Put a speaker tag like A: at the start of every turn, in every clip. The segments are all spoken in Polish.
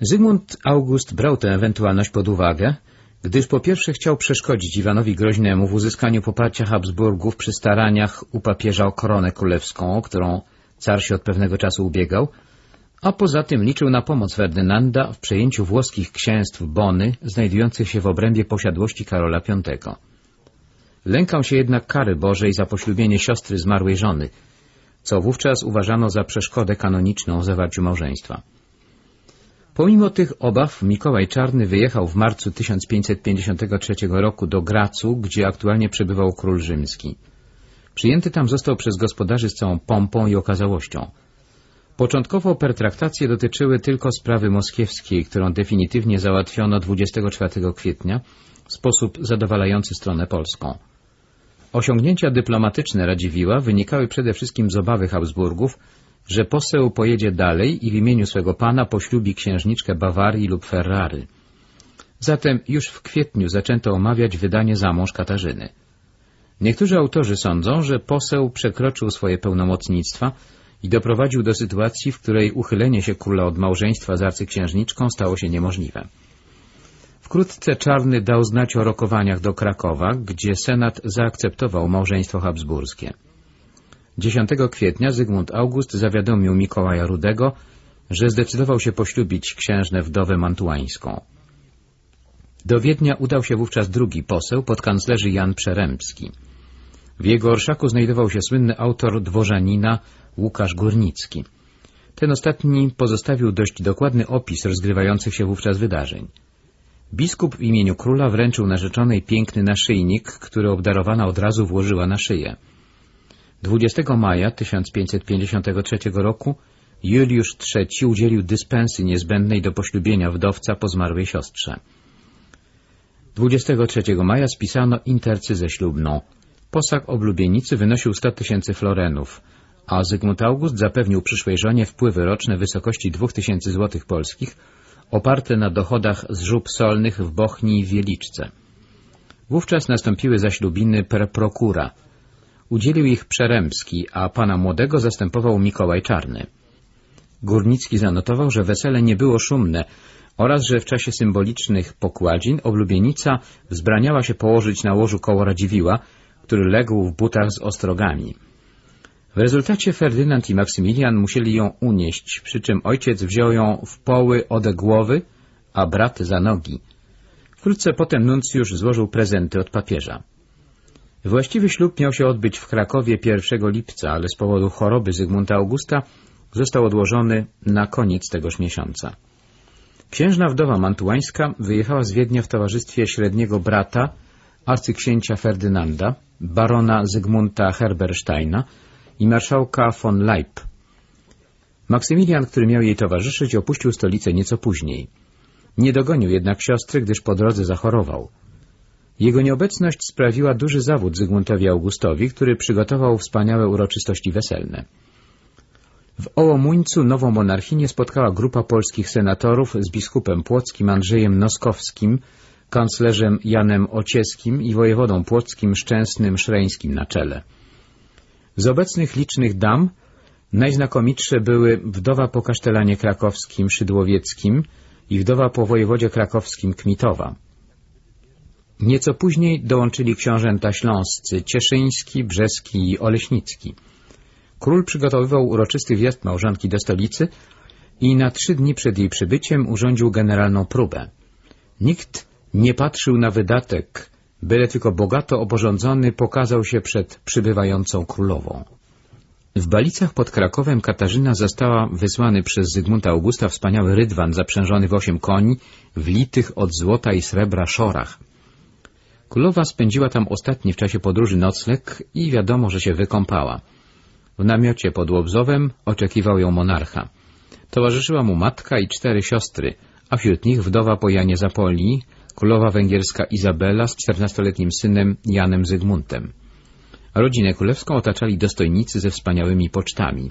A: Zygmunt August brał tę ewentualność pod uwagę, gdyż po pierwsze chciał przeszkodzić Iwanowi Groźnemu w uzyskaniu poparcia Habsburgów przy staraniach u papieża o koronę królewską, o którą car się od pewnego czasu ubiegał, a poza tym liczył na pomoc Ferdynanda w przejęciu włoskich księstw Bony, znajdujących się w obrębie posiadłości Karola V. Lękał się jednak kary Bożej za poślubienie siostry zmarłej żony, co wówczas uważano za przeszkodę kanoniczną w zawarciu małżeństwa. Pomimo tych obaw Mikołaj Czarny wyjechał w marcu 1553 roku do Gracu, gdzie aktualnie przebywał król rzymski. Przyjęty tam został przez gospodarzy z całą pompą i okazałością. Początkowo pertraktacje dotyczyły tylko sprawy moskiewskiej, którą definitywnie załatwiono 24 kwietnia w sposób zadowalający stronę polską. Osiągnięcia dyplomatyczne Radziwiła wynikały przede wszystkim z obawy Habsburgów, że poseł pojedzie dalej i w imieniu swego pana poślubi księżniczkę Bawarii lub Ferrary. Zatem już w kwietniu zaczęto omawiać wydanie za mąż Katarzyny. Niektórzy autorzy sądzą, że poseł przekroczył swoje pełnomocnictwa i doprowadził do sytuacji, w której uchylenie się króla od małżeństwa z arcyksiężniczką stało się niemożliwe. Wkrótce Czarny dał znać o rokowaniach do Krakowa, gdzie Senat zaakceptował małżeństwo habsburskie. 10 kwietnia Zygmunt August zawiadomił Mikołaja Rudego, że zdecydował się poślubić księżnę wdowę mantuańską. Do Wiednia udał się wówczas drugi poseł, podkanclerzy Jan Przerębski. W jego orszaku znajdował się słynny autor dworzanina Łukasz Górnicki. Ten ostatni pozostawił dość dokładny opis rozgrywających się wówczas wydarzeń. Biskup w imieniu króla wręczył narzeczonej piękny naszyjnik, który obdarowana od razu włożyła na szyję. 20 maja 1553 roku Juliusz III udzielił dyspensy niezbędnej do poślubienia wdowca po zmarłej siostrze. 23 maja spisano intercyzę ślubną. Posag oblubienicy wynosił 100 tysięcy florenów, a Zygmunt August zapewnił przyszłej żonie wpływy roczne w wysokości 2000 złotych polskich, oparte na dochodach z żub solnych w Bochni i Wieliczce. Wówczas nastąpiły zaślubiny per procura. Udzielił ich Przerębski, a pana młodego zastępował Mikołaj Czarny. Górnicki zanotował, że wesele nie było szumne oraz, że w czasie symbolicznych pokładzin oblubienica wzbraniała się położyć na łożu koło Radziwiła, który legł w butach z ostrogami. W rezultacie Ferdynand i Maksymilian musieli ją unieść, przy czym ojciec wziął ją w poły ode głowy, a brat za nogi. Wkrótce potem nuncjusz złożył prezenty od papieża. Właściwy ślub miał się odbyć w Krakowie 1 lipca, ale z powodu choroby Zygmunta Augusta został odłożony na koniec tegoż miesiąca. Księżna wdowa mantuańska wyjechała z Wiednia w towarzystwie średniego brata, arcyksięcia Ferdynanda, barona Zygmunta Herbersteina i marszałka von Leip. Maksymilian, który miał jej towarzyszyć, opuścił stolicę nieco później. Nie dogonił jednak siostry, gdyż po drodze zachorował. Jego nieobecność sprawiła duży zawód Zygmuntowi Augustowi, który przygotował wspaniałe uroczystości weselne. W Ołomuńcu nową monarchinię spotkała grupa polskich senatorów z biskupem płockim Andrzejem Noskowskim, kanclerzem Janem Ocieskim i wojewodą płockim Szczęsnym Szreńskim na czele. Z obecnych licznych dam najznakomitsze były wdowa po kasztelanie krakowskim Szydłowieckim i wdowa po wojewodzie krakowskim Kmitowa. Nieco później dołączyli książęta śląscy Cieszyński, Brzeski i Oleśnicki. Król przygotowywał uroczysty wjazd małżonki do stolicy i na trzy dni przed jej przybyciem urządził generalną próbę. Nikt nie patrzył na wydatek, byle tylko bogato oporządzony pokazał się przed przybywającą królową. W Balicach pod Krakowem Katarzyna zastała wysłany przez Zygmunta Augusta wspaniały rydwan zaprzężony w osiem koni, w litych od złota i srebra szorach. Królowa spędziła tam ostatni w czasie podróży nocleg i wiadomo, że się wykąpała. W namiocie pod Łobzowem oczekiwał ją monarcha. Towarzyszyła mu matka i cztery siostry, a wśród nich wdowa po Janie Zapoli, królowa węgierska Izabela z czternastoletnim synem Janem Zygmuntem. Rodzinę królewską otaczali dostojnicy ze wspaniałymi pocztami.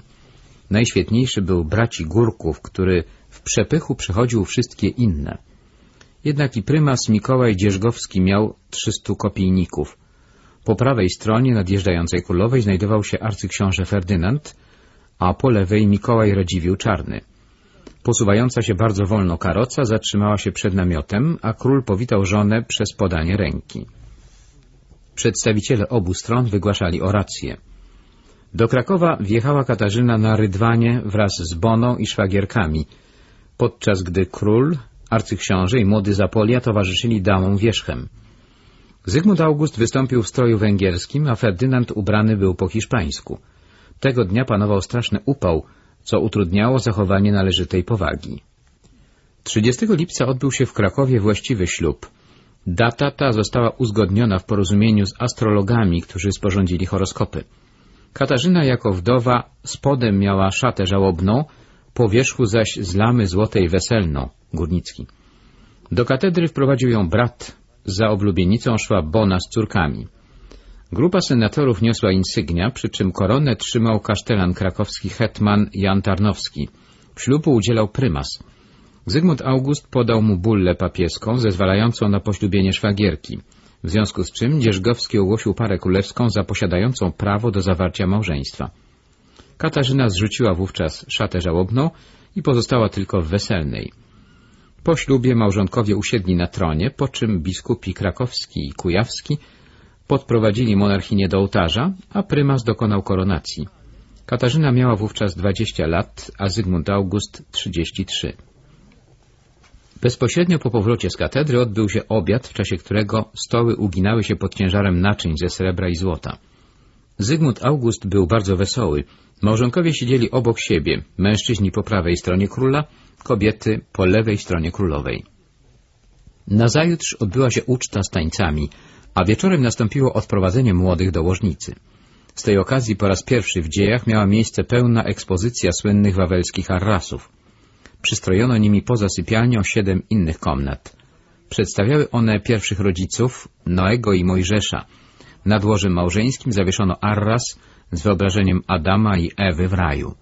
A: Najświetniejszy był braci Górków, który w przepychu przechodził wszystkie inne. Jednak i prymas Mikołaj Dzierżgowski miał trzystu kopijników. Po prawej stronie nadjeżdżającej królowej znajdował się arcyksiąże Ferdynand, a po lewej Mikołaj Radziwiłł Czarny. Posuwająca się bardzo wolno karoca zatrzymała się przed namiotem, a król powitał żonę przez podanie ręki. Przedstawiciele obu stron wygłaszali oracje. Do Krakowa wjechała Katarzyna na rydwanie wraz z Boną i szwagierkami, podczas gdy król, arcyksiąże i młody Zapolia towarzyszyli damom wierzchem. Zygmunt August wystąpił w stroju węgierskim, a Ferdynand ubrany był po hiszpańsku. Tego dnia panował straszny upał, co utrudniało zachowanie należytej powagi. 30 lipca odbył się w Krakowie właściwy ślub. Data ta została uzgodniona w porozumieniu z astrologami, którzy sporządzili horoskopy. Katarzyna jako wdowa spodem miała szatę żałobną, po wierzchu zaś z lamy złotej weselną, Górnicki. Do katedry wprowadził ją brat, za oblubienicą szła Bona z córkami. Grupa senatorów niosła insygnia, przy czym koronę trzymał kasztelan krakowski hetman Jan Tarnowski. Ślubu udzielał prymas. Zygmunt August podał mu bullę papieską zezwalającą na poślubienie szwagierki, w związku z czym Dzierżgowski ogłosił parę królewską za posiadającą prawo do zawarcia małżeństwa. Katarzyna zrzuciła wówczas szatę żałobną i pozostała tylko w weselnej. Po ślubie małżonkowie usiedli na tronie, po czym biskupi krakowski i kujawski podprowadzili monarchinię do ołtarza, a prymas dokonał koronacji. Katarzyna miała wówczas 20 lat, a Zygmunt August 33. Bezpośrednio po powrocie z katedry odbył się obiad, w czasie którego stoły uginały się pod ciężarem naczyń ze srebra i złota. Zygmunt August był bardzo wesoły. Małżonkowie siedzieli obok siebie, mężczyźni po prawej stronie króla, kobiety po lewej stronie królowej. Nazajutrz odbyła się uczta z tańcami, a wieczorem nastąpiło odprowadzenie młodych do łożnicy. Z tej okazji po raz pierwszy w dziejach miała miejsce pełna ekspozycja słynnych wawelskich arrasów. Przystrojono nimi poza sypialnią siedem innych komnat. Przedstawiały one pierwszych rodziców, Noego i Mojżesza. Nad łożem małżeńskim zawieszono arras z wyobrażeniem Adama i Ewy w raju.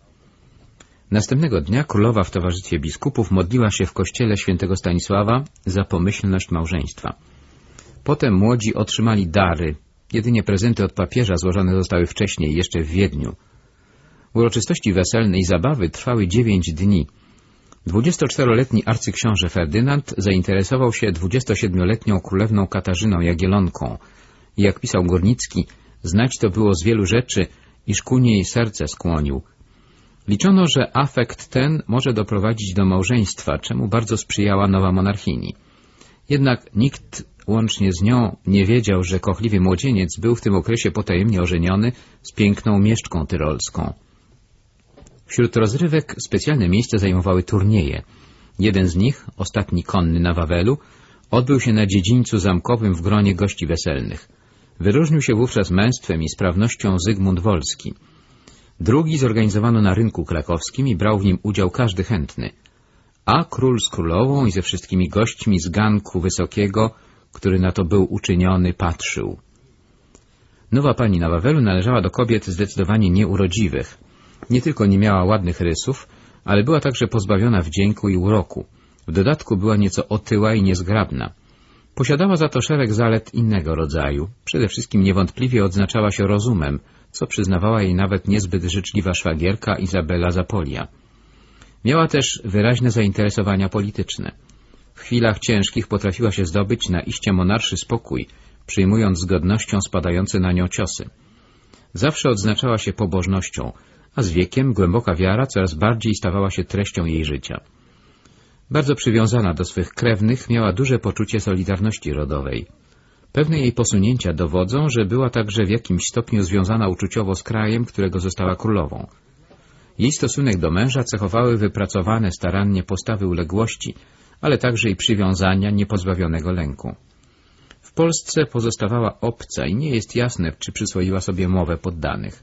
A: Następnego dnia królowa w towarzystwie biskupów modliła się w kościele świętego Stanisława za pomyślność małżeństwa. Potem młodzi otrzymali dary. Jedynie prezenty od papieża złożone zostały wcześniej, jeszcze w Wiedniu. Uroczystości weselne i zabawy trwały dziewięć dni. 24-letni arcyksiąże Ferdynand zainteresował się 27-letnią królewną Katarzyną Jagielonką jak pisał Górnicki, znać to było z wielu rzeczy, iż ku niej serce skłonił. Liczono, że afekt ten może doprowadzić do małżeństwa, czemu bardzo sprzyjała nowa monarchini. Jednak nikt łącznie z nią nie wiedział, że kochliwy młodzieniec był w tym okresie potajemnie ożeniony z piękną mieszczką tyrolską. Wśród rozrywek specjalne miejsce zajmowały turnieje. Jeden z nich, ostatni konny na Wawelu, odbył się na dziedzińcu zamkowym w gronie gości weselnych. Wyróżnił się wówczas męstwem i sprawnością Zygmunt Wolski. Drugi zorganizowano na rynku krakowskim i brał w nim udział każdy chętny. A król z królową i ze wszystkimi gośćmi z ganku wysokiego, który na to był uczyniony, patrzył. Nowa pani na Wawelu należała do kobiet zdecydowanie nieurodziwych. Nie tylko nie miała ładnych rysów, ale była także pozbawiona wdzięku i uroku. W dodatku była nieco otyła i niezgrabna. Posiadała za to szereg zalet innego rodzaju. Przede wszystkim niewątpliwie odznaczała się rozumem, co przyznawała jej nawet niezbyt życzliwa szwagierka Izabela Zapolia. Miała też wyraźne zainteresowania polityczne. W chwilach ciężkich potrafiła się zdobyć na iście monarszy spokój, przyjmując z godnością spadające na nią ciosy. Zawsze odznaczała się pobożnością, a z wiekiem głęboka wiara coraz bardziej stawała się treścią jej życia. Bardzo przywiązana do swych krewnych, miała duże poczucie solidarności rodowej. Pewne jej posunięcia dowodzą, że była także w jakimś stopniu związana uczuciowo z krajem, którego została królową. Jej stosunek do męża cechowały wypracowane starannie postawy uległości, ale także i przywiązania niepozbawionego lęku. W Polsce pozostawała obca i nie jest jasne, czy przyswoiła sobie mowę poddanych.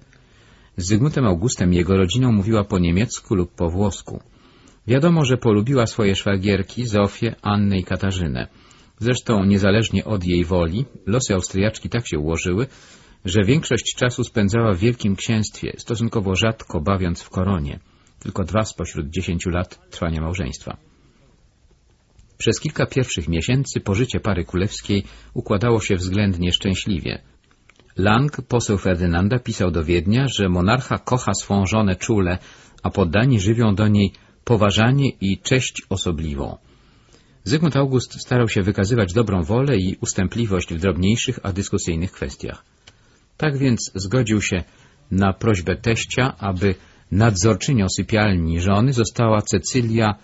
A: Z Zygmuntem Augustem jego rodziną mówiła po niemiecku lub po włosku. Wiadomo, że polubiła swoje szwagierki, Zofię, Annę i Katarzynę. Zresztą, niezależnie od jej woli, losy Austriaczki tak się ułożyły, że większość czasu spędzała w Wielkim Księstwie, stosunkowo rzadko bawiąc w koronie. Tylko dwa spośród dziesięciu lat trwania małżeństwa. Przez kilka pierwszych miesięcy pożycie pary królewskiej układało się względnie szczęśliwie. Lang, poseł Ferdynanda, pisał do Wiednia, że monarcha kocha swą żonę czule, a poddani żywią do niej poważanie i cześć osobliwą. Zygmunt August starał się wykazywać dobrą wolę i ustępliwość w drobniejszych, a dyskusyjnych kwestiach. Tak więc zgodził się na prośbę teścia, aby nadzorczynią sypialni żony została Cecylia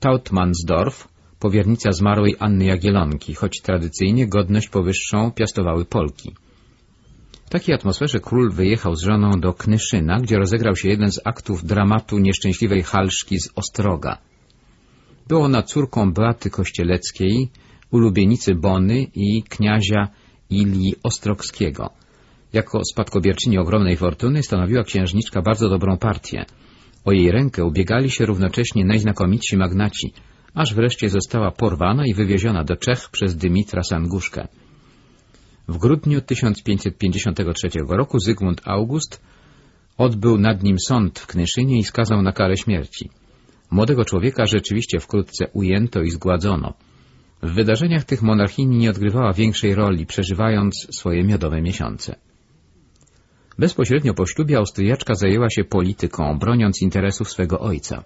A: Tautmannsdorf, powiernica zmarłej Anny Jagielonki, choć tradycyjnie godność powyższą piastowały Polki. W takiej atmosferze król wyjechał z żoną do Knyszyna, gdzie rozegrał się jeden z aktów dramatu nieszczęśliwej Halszki z Ostroga. Była ona córką Beaty Kościeleckiej, ulubienicy Bony i kniazia Ilii Ostrogskiego. Jako spadkobierczyni ogromnej fortuny stanowiła księżniczka bardzo dobrą partię. O jej rękę ubiegali się równocześnie najznakomitsi magnaci, aż wreszcie została porwana i wywieziona do Czech przez Dymitra Sanguszkę. W grudniu 1553 roku Zygmunt August odbył nad nim sąd w Knyszynie i skazał na karę śmierci. Młodego człowieka rzeczywiście wkrótce ujęto i zgładzono. W wydarzeniach tych monarchini nie odgrywała większej roli, przeżywając swoje miodowe miesiące. Bezpośrednio po ślubie Austriaczka zajęła się polityką, broniąc interesów swego ojca.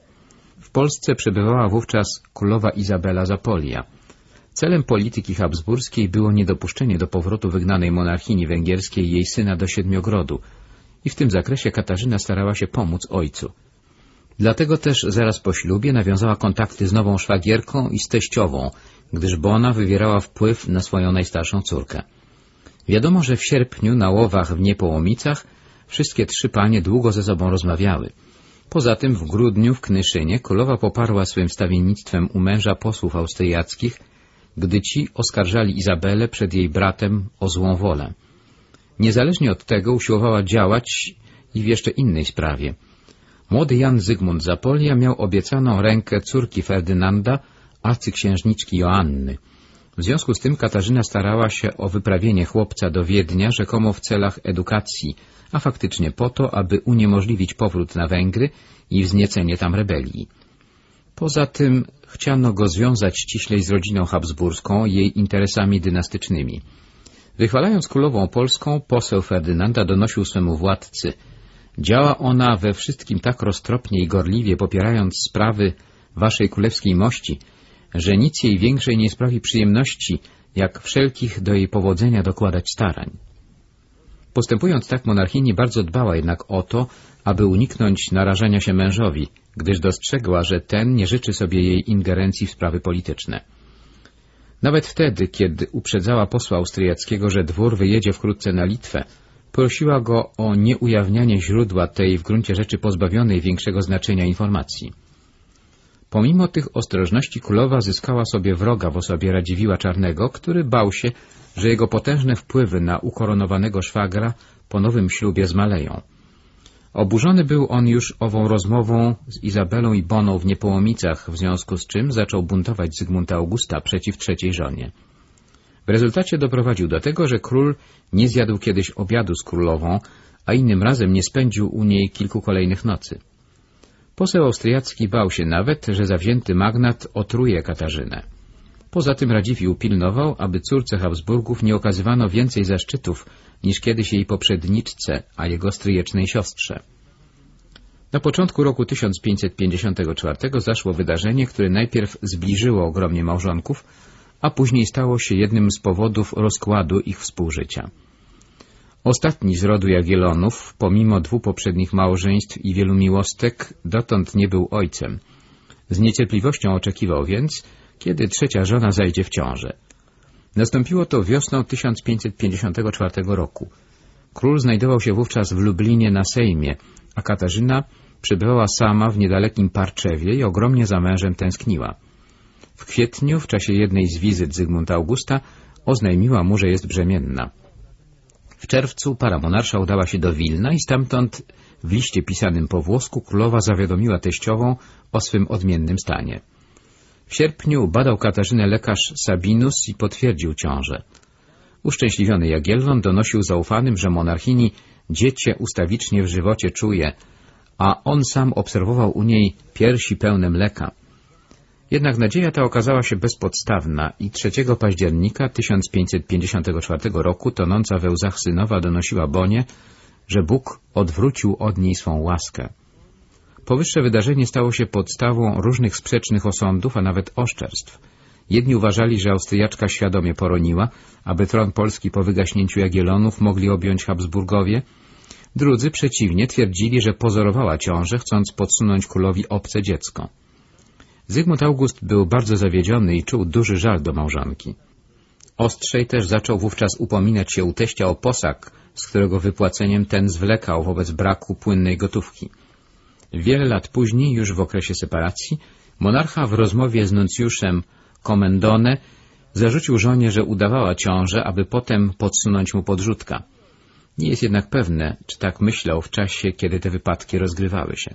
A: W Polsce przebywała wówczas królowa Izabela Zapolia. Celem polityki habsburskiej było niedopuszczenie do powrotu wygnanej monarchini węgierskiej jej syna do Siedmiogrodu i w tym zakresie Katarzyna starała się pomóc ojcu. Dlatego też zaraz po ślubie nawiązała kontakty z nową szwagierką i z teściową, gdyż Bona wywierała wpływ na swoją najstarszą córkę. Wiadomo, że w sierpniu na łowach w Niepołomicach wszystkie trzy panie długo ze sobą rozmawiały. Poza tym w grudniu w Knyszynie królowa poparła swym stawiennictwem u męża posłów austriackich, gdy ci oskarżali Izabelę przed jej bratem o złą wolę. Niezależnie od tego usiłowała działać i w jeszcze innej sprawie. Młody Jan Zygmunt Zapolia miał obiecaną rękę córki Ferdynanda, arcyksiężniczki Joanny. W związku z tym Katarzyna starała się o wyprawienie chłopca do Wiednia rzekomo w celach edukacji, a faktycznie po to, aby uniemożliwić powrót na Węgry i wzniecenie tam rebelii. Poza tym chciano go związać ściślej z rodziną habsburską jej interesami dynastycznymi. Wychwalając królową polską, poseł Ferdynanda donosił swemu władcy Działa ona we wszystkim tak roztropnie i gorliwie, popierając sprawy waszej królewskiej mości, że nic jej większej nie sprawi przyjemności, jak wszelkich do jej powodzenia dokładać starań. Postępując tak, monarchini bardzo dbała jednak o to, aby uniknąć narażenia się mężowi, gdyż dostrzegła, że ten nie życzy sobie jej ingerencji w sprawy polityczne. Nawet wtedy, kiedy uprzedzała posła austriackiego, że dwór wyjedzie wkrótce na Litwę, prosiła go o nieujawnianie źródła tej w gruncie rzeczy pozbawionej większego znaczenia informacji. Pomimo tych ostrożności królowa zyskała sobie wroga w osobie Radziwiła Czarnego, który bał się, że jego potężne wpływy na ukoronowanego szwagra po nowym ślubie zmaleją. Oburzony był on już ową rozmową z Izabelą i Boną w Niepołomicach, w związku z czym zaczął buntować Zygmunta Augusta przeciw trzeciej żonie. W rezultacie doprowadził do tego, że król nie zjadł kiedyś obiadu z królową, a innym razem nie spędził u niej kilku kolejnych nocy. Poseł austriacki bał się nawet, że zawzięty magnat otruje Katarzynę. Poza tym Radziwiłł pilnował, aby córce Habsburgów nie okazywano więcej zaszczytów niż kiedyś jej poprzedniczce, a jego stryjecznej siostrze. Na początku roku 1554 zaszło wydarzenie, które najpierw zbliżyło ogromnie małżonków, a później stało się jednym z powodów rozkładu ich współżycia. Ostatni z rodu Jagielonów, pomimo dwóch poprzednich małżeństw i wielu miłostek, dotąd nie był ojcem. Z niecierpliwością oczekiwał więc, kiedy trzecia żona zajdzie w ciążę. Nastąpiło to wiosną 1554 roku. Król znajdował się wówczas w Lublinie na Sejmie, a Katarzyna przebywała sama w niedalekim Parczewie i ogromnie za mężem tęskniła. W kwietniu, w czasie jednej z wizyt Zygmunta Augusta, oznajmiła mu, że jest brzemienna. W czerwcu para monarsza udała się do Wilna i stamtąd w liście pisanym po włosku królowa zawiadomiła teściową o swym odmiennym stanie. W sierpniu badał Katarzynę lekarz Sabinus i potwierdził ciążę. Uszczęśliwiony Jagiellon donosił zaufanym, że monarchini dziecię ustawicznie w żywocie czuje, a on sam obserwował u niej piersi pełne mleka. Jednak nadzieja ta okazała się bezpodstawna i 3 października 1554 roku tonąca we łzach synowa donosiła Bonie, że Bóg odwrócił od niej swą łaskę. Powyższe wydarzenie stało się podstawą różnych sprzecznych osądów, a nawet oszczerstw. Jedni uważali, że Austriaczka świadomie poroniła, aby tron Polski po wygaśnięciu Jagiellonów mogli objąć Habsburgowie, drudzy przeciwnie twierdzili, że pozorowała ciążę, chcąc podsunąć królowi obce dziecko. Zygmunt August był bardzo zawiedziony i czuł duży żal do małżonki. Ostrzej też zaczął wówczas upominać się u teścia o posag, z którego wypłaceniem ten zwlekał wobec braku płynnej gotówki. Wiele lat później, już w okresie separacji, monarcha w rozmowie z nuncjuszem Komendone zarzucił żonie, że udawała ciążę, aby potem podsunąć mu podrzutka. Nie jest jednak pewne, czy tak myślał w czasie, kiedy te wypadki rozgrywały się.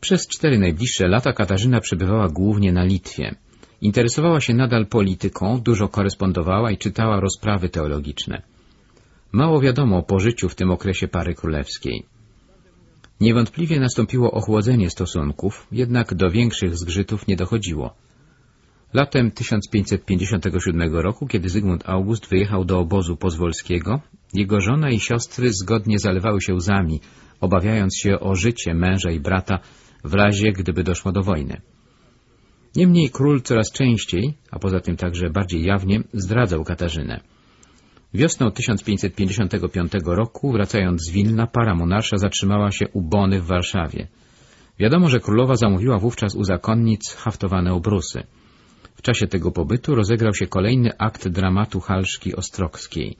A: Przez cztery najbliższe lata Katarzyna przebywała głównie na Litwie. Interesowała się nadal polityką, dużo korespondowała i czytała rozprawy teologiczne. Mało wiadomo o pożyciu w tym okresie pary królewskiej. Niewątpliwie nastąpiło ochłodzenie stosunków, jednak do większych zgrzytów nie dochodziło. Latem 1557 roku, kiedy Zygmunt August wyjechał do obozu pozwolskiego, jego żona i siostry zgodnie zalewały się łzami, obawiając się o życie męża i brata w razie, gdyby doszło do wojny. Niemniej król coraz częściej, a poza tym także bardziej jawnie, zdradzał Katarzynę. Wiosną 1555 roku, wracając z Wilna, para monarcha zatrzymała się u Bony w Warszawie. Wiadomo, że królowa zamówiła wówczas u zakonnic haftowane obrusy. W czasie tego pobytu rozegrał się kolejny akt dramatu Halszki Ostrockiej.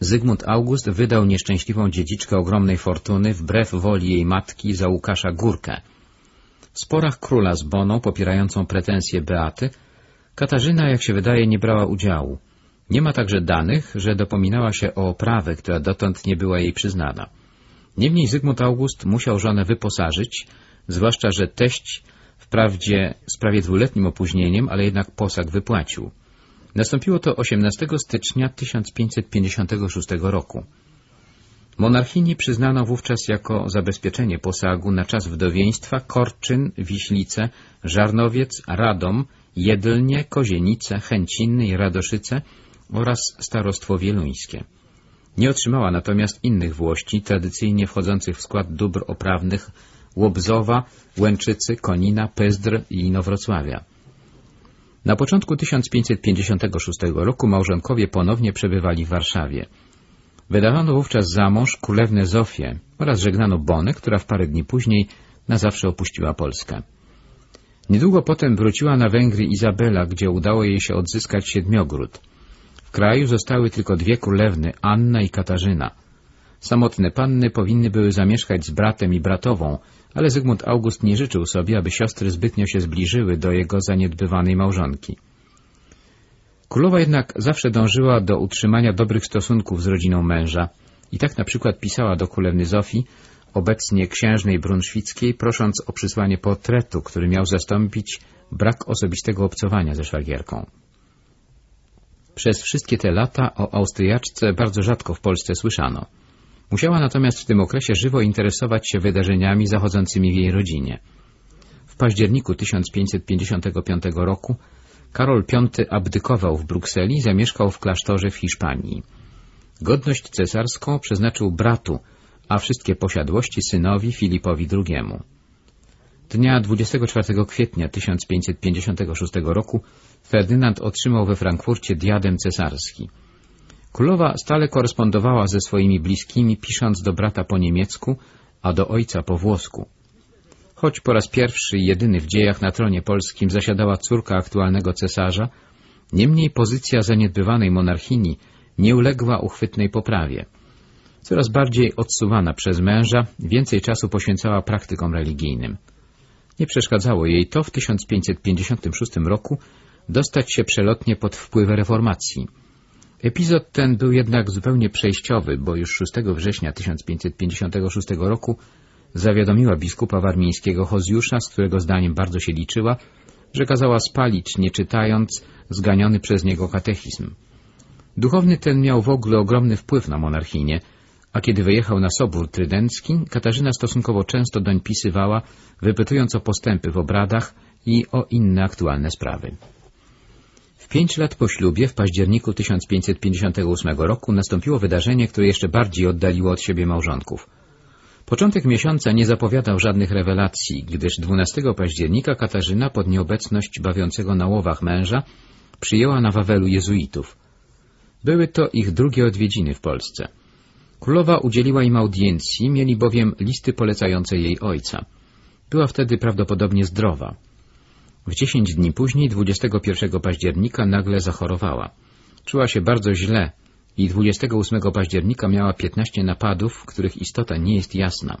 A: Zygmunt August wydał nieszczęśliwą dziedziczkę ogromnej fortuny wbrew woli jej matki za Łukasza Górkę. W sporach króla z Boną popierającą pretensje Beaty, Katarzyna, jak się wydaje, nie brała udziału. Nie ma także danych, że dopominała się o oprawę, która dotąd nie była jej przyznana. Niemniej Zygmunt August musiał żonę wyposażyć, zwłaszcza, że teść wprawdzie z prawie dwuletnim opóźnieniem, ale jednak posag wypłacił. Nastąpiło to 18 stycznia 1556 roku. Monarchini przyznano wówczas jako zabezpieczenie posagu na czas wdowieństwa Korczyn, Wiślice, Żarnowiec, Radom, Jedlnie, Kozienice, Chęciny i Radoszyce oraz starostwo wieluńskie. Nie otrzymała natomiast innych włości, tradycyjnie wchodzących w skład dóbr oprawnych Łobzowa, Łęczycy, Konina, Pezdr i Inowrocławia. Na początku 1556 roku małżonkowie ponownie przebywali w Warszawie. Wydawano wówczas za mąż kulewnę Zofię oraz żegnano Bonę, która w parę dni później na zawsze opuściła Polskę. Niedługo potem wróciła na Węgry Izabela, gdzie udało jej się odzyskać Siedmiogród. Kraju zostały tylko dwie królewny, Anna i Katarzyna. Samotne panny powinny były zamieszkać z bratem i bratową, ale Zygmunt August nie życzył sobie, aby siostry zbytnio się zbliżyły do jego zaniedbywanej małżonki. Królowa jednak zawsze dążyła do utrzymania dobrych stosunków z rodziną męża i tak na przykład pisała do królewny Zofii, obecnie księżnej brunszwickiej, prosząc o przysłanie portretu, który miał zastąpić brak osobistego obcowania ze szwagierką. Przez wszystkie te lata o Austriaczce bardzo rzadko w Polsce słyszano. Musiała natomiast w tym okresie żywo interesować się wydarzeniami zachodzącymi w jej rodzinie. W październiku 1555 roku Karol V abdykował w Brukseli i zamieszkał w klasztorze w Hiszpanii. Godność cesarską przeznaczył bratu, a wszystkie posiadłości synowi Filipowi II. Dnia 24 kwietnia 1556 roku Ferdynand otrzymał we Frankfurcie diadem cesarski. Królowa stale korespondowała ze swoimi bliskimi, pisząc do brata po niemiecku, a do ojca po włosku. Choć po raz pierwszy i jedyny w dziejach na tronie polskim zasiadała córka aktualnego cesarza, niemniej pozycja zaniedbywanej monarchini nie uległa uchwytnej poprawie. Coraz bardziej odsuwana przez męża, więcej czasu poświęcała praktykom religijnym. Nie przeszkadzało jej to w 1556 roku dostać się przelotnie pod wpływ reformacji. Epizod ten był jednak zupełnie przejściowy, bo już 6 września 1556 roku zawiadomiła biskupa warmińskiego Hozjusza, z którego zdaniem bardzo się liczyła, że kazała spalić, nie czytając, zganiony przez niego katechizm. Duchowny ten miał w ogóle ogromny wpływ na monarchinię, a kiedy wyjechał na Sobór Trydencki, Katarzyna stosunkowo często doń pisywała, wypytując o postępy w obradach i o inne aktualne sprawy. W pięć lat po ślubie, w październiku 1558 roku, nastąpiło wydarzenie, które jeszcze bardziej oddaliło od siebie małżonków. Początek miesiąca nie zapowiadał żadnych rewelacji, gdyż 12 października Katarzyna pod nieobecność bawiącego na łowach męża przyjęła na Wawelu jezuitów. Były to ich drugie odwiedziny w Polsce. Królowa udzieliła im audiencji, mieli bowiem listy polecające jej ojca. Była wtedy prawdopodobnie zdrowa. W dziesięć dni później, 21 października, nagle zachorowała. Czuła się bardzo źle i 28 października miała 15 napadów, których istota nie jest jasna.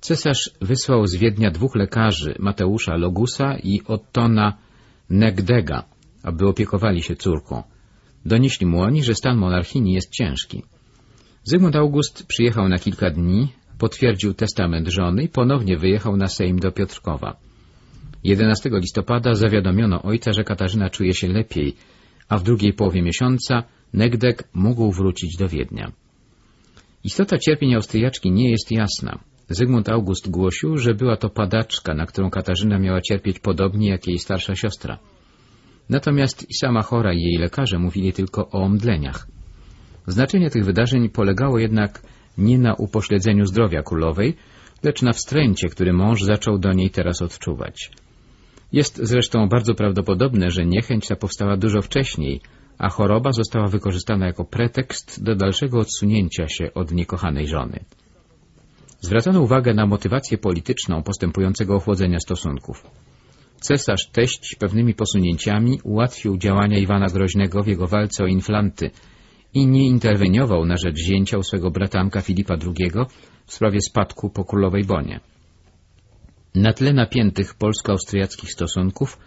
A: Cesarz wysłał z Wiednia dwóch lekarzy, Mateusza Logusa i Ottona Negdega, aby opiekowali się córką. Donieśli mu oni, że stan monarchini jest ciężki. Zygmunt August przyjechał na kilka dni, potwierdził testament żony i ponownie wyjechał na Sejm do Piotrkowa. 11 listopada zawiadomiono ojca, że Katarzyna czuje się lepiej, a w drugiej połowie miesiąca Negdek mógł wrócić do Wiednia. Istota cierpień Austriaczki nie jest jasna. Zygmunt August głosił, że była to padaczka, na którą Katarzyna miała cierpieć podobnie jak jej starsza siostra. Natomiast i sama chora i jej lekarze mówili tylko o omdleniach. Znaczenie tych wydarzeń polegało jednak nie na upośledzeniu zdrowia królowej, lecz na wstręcie, który mąż zaczął do niej teraz odczuwać. Jest zresztą bardzo prawdopodobne, że niechęć ta powstała dużo wcześniej, a choroba została wykorzystana jako pretekst do dalszego odsunięcia się od niekochanej żony. Zwracano uwagę na motywację polityczną postępującego ochłodzenia stosunków. Cesarz teść pewnymi posunięciami ułatwił działania Iwana Groźnego w jego walce o inflanty i nie interweniował na rzecz zięcia u swego bratanka Filipa II w sprawie spadku po królowej Bonie. Na tle napiętych polsko-austriackich stosunków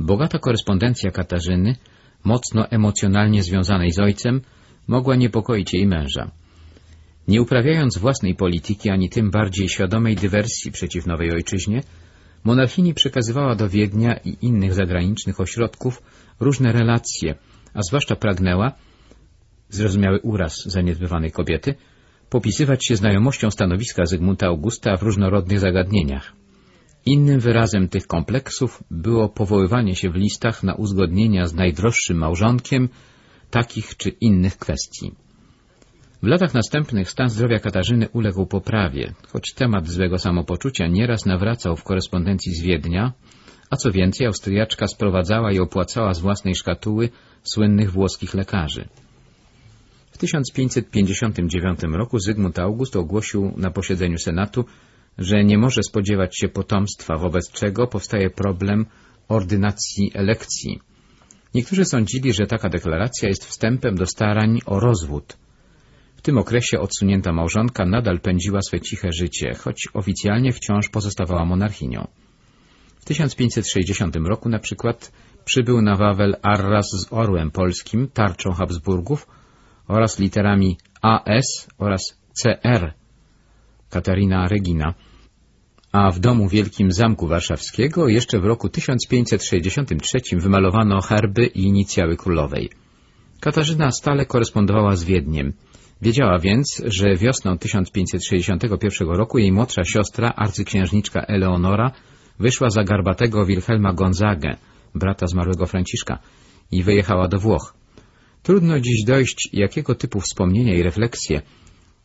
A: bogata korespondencja Katarzyny, mocno emocjonalnie związanej z ojcem, mogła niepokoić jej męża. Nie uprawiając własnej polityki, ani tym bardziej świadomej dywersji przeciw nowej ojczyźnie, monarchini przekazywała do Wiednia i innych zagranicznych ośrodków różne relacje, a zwłaszcza pragnęła, zrozumiały uraz zaniedbywanej kobiety, popisywać się znajomością stanowiska Zygmunta Augusta w różnorodnych zagadnieniach. Innym wyrazem tych kompleksów było powoływanie się w listach na uzgodnienia z najdroższym małżonkiem takich czy innych kwestii. W latach następnych stan zdrowia Katarzyny uległ poprawie, choć temat złego samopoczucia nieraz nawracał w korespondencji z Wiednia, a co więcej Austriaczka sprowadzała i opłacała z własnej szkatuły słynnych włoskich lekarzy. W 1559 roku Zygmunt August ogłosił na posiedzeniu Senatu, że nie może spodziewać się potomstwa, wobec czego powstaje problem ordynacji elekcji. Niektórzy sądzili, że taka deklaracja jest wstępem do starań o rozwód. W tym okresie odsunięta małżonka nadal pędziła swe ciche życie, choć oficjalnie wciąż pozostawała monarchinią. W 1560 roku na przykład przybył na Wawel Arras z orłem polskim, tarczą Habsburgów, oraz literami AS oraz CR Katarina Regina, a w Domu Wielkim Zamku Warszawskiego jeszcze w roku 1563 wymalowano herby i inicjały królowej. Katarzyna stale korespondowała z Wiedniem. Wiedziała więc, że wiosną 1561 roku jej młodsza siostra, arcyksiężniczka Eleonora, wyszła za garbatego Wilhelma Gonzagę, brata zmarłego Franciszka, i wyjechała do Włoch. Trudno dziś dojść, jakiego typu wspomnienia i refleksje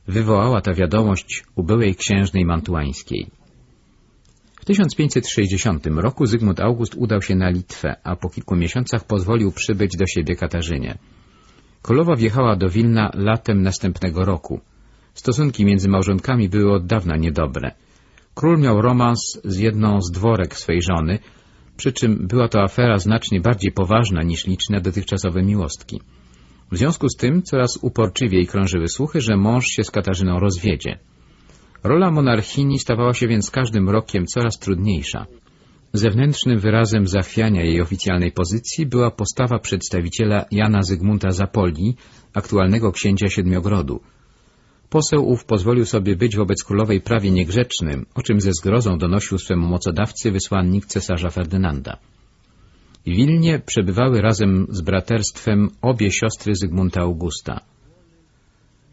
A: wywołała ta wiadomość u byłej księżnej mantuańskiej. W 1560 roku Zygmunt August udał się na Litwę, a po kilku miesiącach pozwolił przybyć do siebie Katarzynie. Królowa wjechała do Wilna latem następnego roku. Stosunki między małżonkami były od dawna niedobre. Król miał romans z jedną z dworek swej żony, przy czym była to afera znacznie bardziej poważna niż liczne dotychczasowe miłostki. W związku z tym coraz uporczywiej krążyły słuchy, że mąż się z Katarzyną rozwiedzie. Rola monarchini stawała się więc każdym rokiem coraz trudniejsza. Zewnętrznym wyrazem zachwiania jej oficjalnej pozycji była postawa przedstawiciela Jana Zygmunta Zapoli, aktualnego księcia Siedmiogrodu. Poseł ów pozwolił sobie być wobec królowej prawie niegrzecznym, o czym ze zgrozą donosił swemu mocodawcy wysłannik cesarza Ferdynanda. W Wilnie przebywały razem z braterstwem obie siostry Zygmunta Augusta.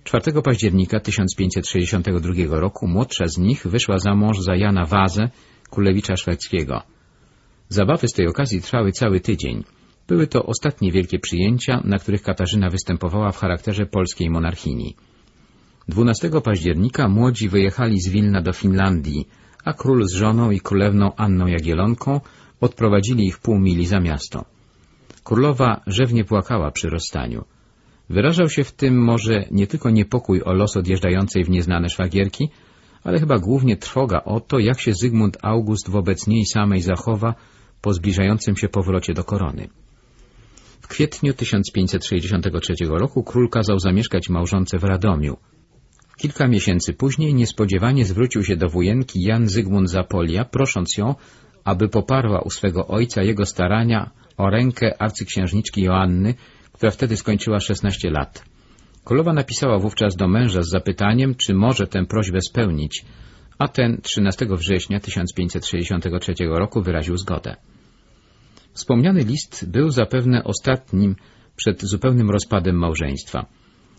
A: 4 października 1562 roku młodsza z nich wyszła za mąż za Jana Wazę, królewicza szwedzkiego. Zabawy z tej okazji trwały cały tydzień. Były to ostatnie wielkie przyjęcia, na których Katarzyna występowała w charakterze polskiej monarchini. 12 października młodzi wyjechali z Wilna do Finlandii, a król z żoną i królewną Anną Jagielonką odprowadzili ich pół mili za miasto. Królowa rzewnie płakała przy rozstaniu. Wyrażał się w tym może nie tylko niepokój o los odjeżdżającej w nieznane szwagierki, ale chyba głównie trwoga o to, jak się Zygmunt August wobec niej samej zachowa po zbliżającym się powrocie do korony. W kwietniu 1563 roku król kazał zamieszkać małżonce w Radomiu. Kilka miesięcy później niespodziewanie zwrócił się do wujenki Jan Zygmunt Zapolia, prosząc ją, aby poparła u swego ojca jego starania o rękę arcyksiężniczki Joanny, która wtedy skończyła 16 lat. Królowa napisała wówczas do męża z zapytaniem, czy może tę prośbę spełnić, a ten 13 września 1563 roku wyraził zgodę. Wspomniany list był zapewne ostatnim przed zupełnym rozpadem małżeństwa.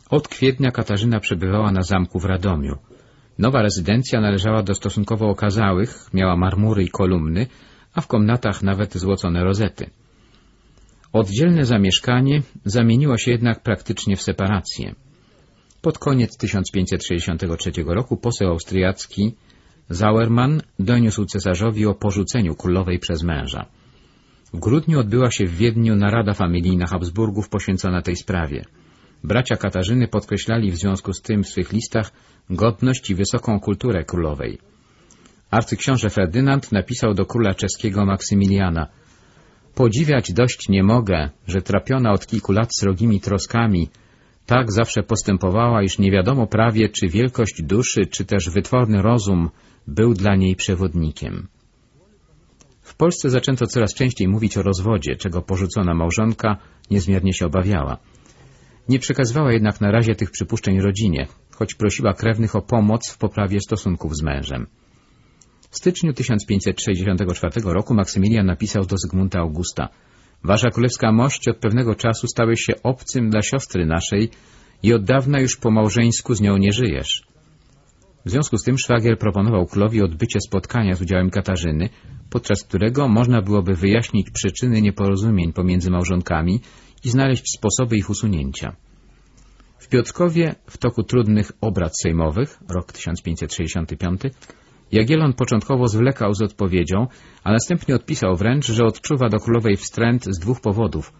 A: Od kwietnia Katarzyna przebywała na zamku w Radomiu. Nowa rezydencja należała do stosunkowo okazałych, miała marmury i kolumny, a w komnatach nawet złocone rozety. Oddzielne zamieszkanie zamieniło się jednak praktycznie w separację. Pod koniec 1563 roku poseł austriacki Sauermann doniósł cesarzowi o porzuceniu królowej przez męża. W grudniu odbyła się w Wiedniu narada familijna Habsburgów poświęcona tej sprawie. Bracia Katarzyny podkreślali w związku z tym w swych listach godność i wysoką kulturę królowej. Arcyksiąże Ferdynand napisał do króla czeskiego Maksymiliana Podziwiać dość nie mogę, że trapiona od kilku lat srogimi troskami, tak zawsze postępowała, iż nie wiadomo prawie, czy wielkość duszy, czy też wytworny rozum był dla niej przewodnikiem. W Polsce zaczęto coraz częściej mówić o rozwodzie, czego porzucona małżonka niezmiernie się obawiała. Nie przekazywała jednak na razie tych przypuszczeń rodzinie, choć prosiła krewnych o pomoc w poprawie stosunków z mężem. W styczniu 1564 roku Maksymilian napisał do Zygmunta Augusta Wasza królewska mość od pewnego czasu stałeś się obcym dla siostry naszej i od dawna już po małżeńsku z nią nie żyjesz. W związku z tym szwagier proponował królowi odbycie spotkania z udziałem Katarzyny, podczas którego można byłoby wyjaśnić przyczyny nieporozumień pomiędzy małżonkami i znaleźć sposoby ich usunięcia. W Piotrkowie w toku trudnych obrad sejmowych, rok 1565, Jagielon początkowo zwlekał z odpowiedzią, a następnie odpisał wręcz, że odczuwa do królowej wstręt z dwóch powodów.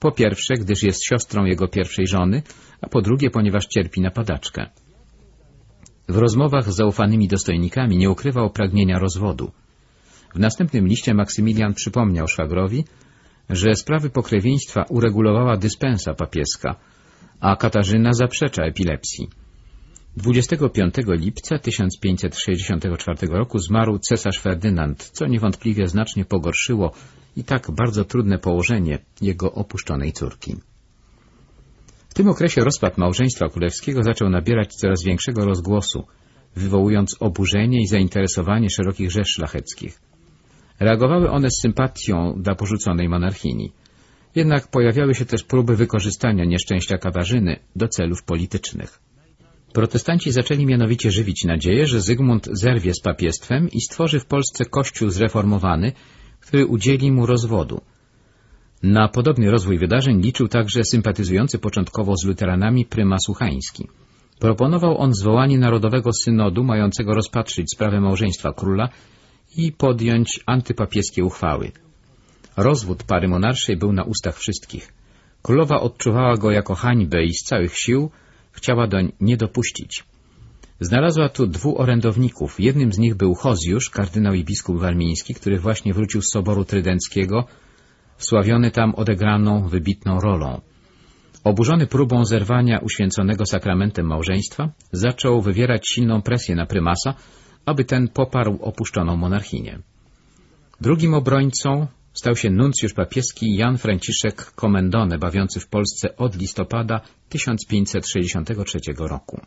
A: Po pierwsze, gdyż jest siostrą jego pierwszej żony, a po drugie, ponieważ cierpi na padaczkę. W rozmowach z zaufanymi dostojnikami nie ukrywał pragnienia rozwodu. W następnym liście Maksymilian przypomniał szwagrowi, że sprawy pokrewieństwa uregulowała dyspensa papieska, a Katarzyna zaprzecza epilepsji. 25 lipca 1564 roku zmarł cesarz Ferdynand, co niewątpliwie znacznie pogorszyło i tak bardzo trudne położenie jego opuszczonej córki. W tym okresie rozpad małżeństwa królewskiego zaczął nabierać coraz większego rozgłosu, wywołując oburzenie i zainteresowanie szerokich rzesz szlacheckich. Reagowały one z sympatią dla porzuconej monarchini. Jednak pojawiały się też próby wykorzystania nieszczęścia Katarzyny do celów politycznych. Protestanci zaczęli mianowicie żywić nadzieję, że Zygmunt zerwie z papiestwem i stworzy w Polsce kościół zreformowany, który udzieli mu rozwodu. Na podobny rozwój wydarzeń liczył także sympatyzujący początkowo z luteranami prymas Słuchański. Proponował on zwołanie Narodowego Synodu mającego rozpatrzyć sprawę małżeństwa króla i podjąć antypapieskie uchwały. Rozwód pary monarszej był na ustach wszystkich. Królowa odczuwała go jako hańbę i z całych sił chciała doń nie dopuścić. Znalazła tu dwóch orędowników. Jednym z nich był Hozjusz, kardynał i biskup warmiński, który właśnie wrócił z Soboru Trydenckiego, wsławiony tam odegraną wybitną rolą. Oburzony próbą zerwania uświęconego sakramentem małżeństwa, zaczął wywierać silną presję na prymasa, aby ten poparł opuszczoną monarchinię. Drugim obrońcą stał się nuncjusz papieski Jan Franciszek Komendone, bawiący w Polsce od listopada 1563 roku.